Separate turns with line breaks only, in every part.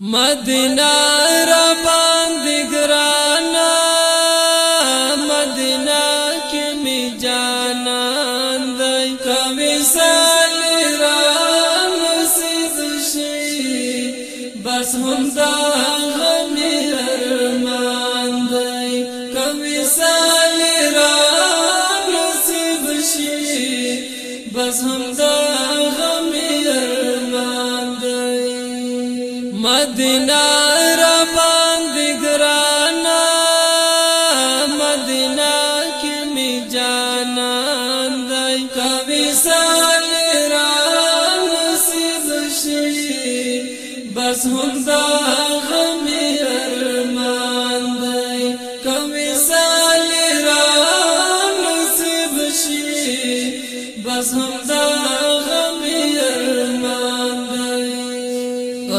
مدینہ را باندې ګرانا مدینہ کې می جانان دی کوي سال را نصیب شي بس هم دا غمی ارمان مدینہ ربان دگرانا، مدینہ کی می جانا دائی کبھی سال را نصیب سیدشی بس ہم دا غمی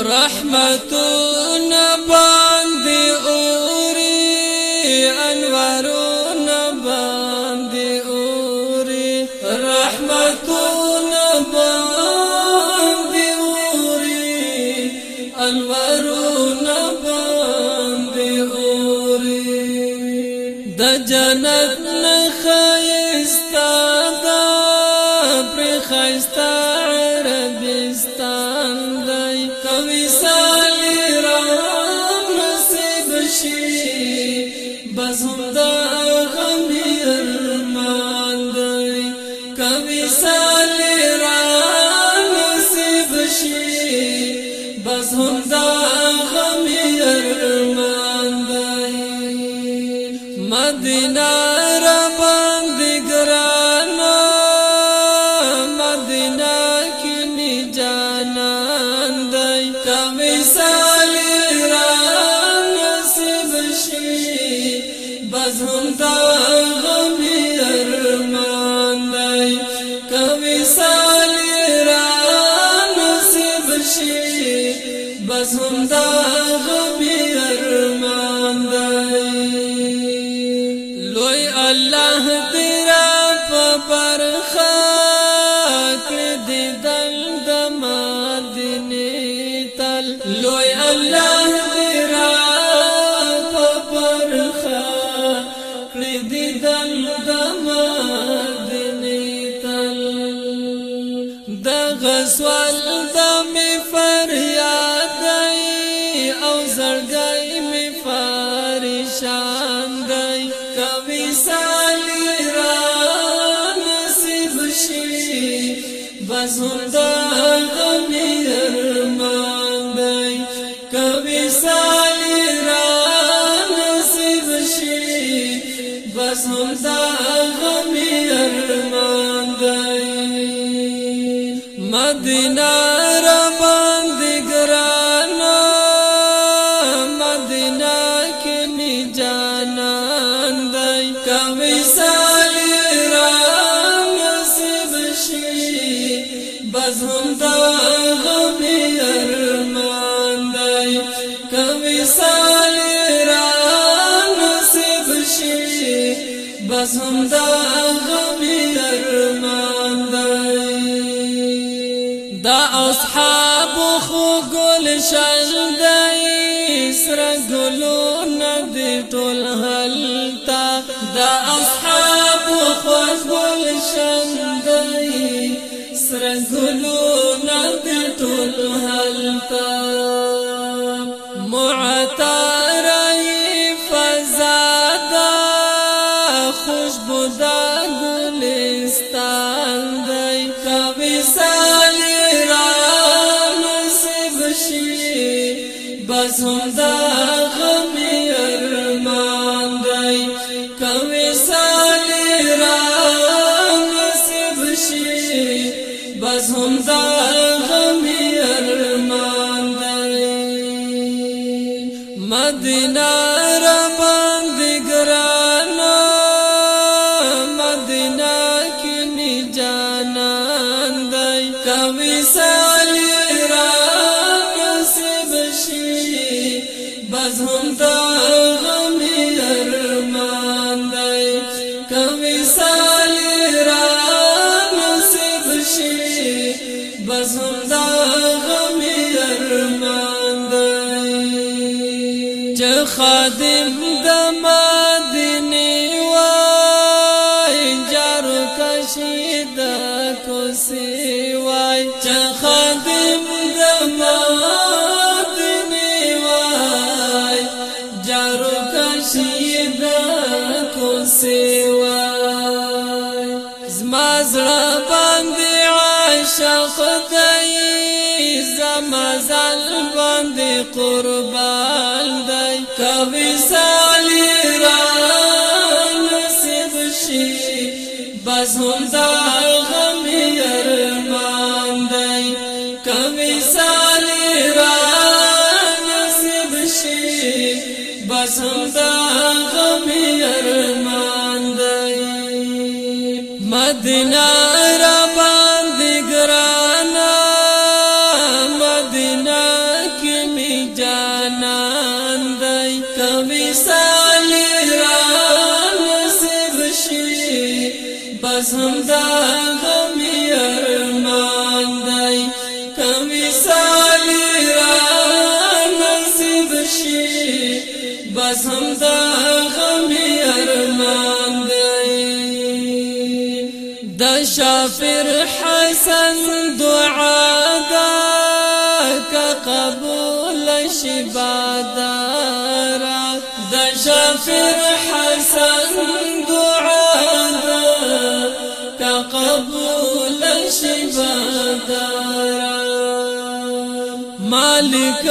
رحمتون بس هم دا غم ارمان دی لوی الله تیرا په برخه کړ دې دل د مدینه تل لوی الله تیرا برخه کړی دی دل د مدینه تل د غسوال sultan amirman bay kabi salira nasib shi bas sultan amirman bay madina گل شندای سر گلو ندی ټول دا اصحاب خو گل شندای سر گلو ندی ټول فزادا خوشبو دا گلستان دی کوي بس هم دا کوي سالی را نصیب شي بس هم دا خادم د مدینه وای جارو کشید کوسی وای. چې خادم د مدینه وای جارو کشید کوسی وای زما زړه باندې عاشق دی. زما زل باندې قربان دی. کوي مدینہ را باندې ګرانا مدینہ کې می جانان دی کمی سالی را نصیب شي بس هم دا غم ارمان دی کمی سالی را نصیب شي بس هم دا غم شافر حسن دعا کا قبول شي بادارا د شافر حسن دعا کا قبول شي بادارا مالک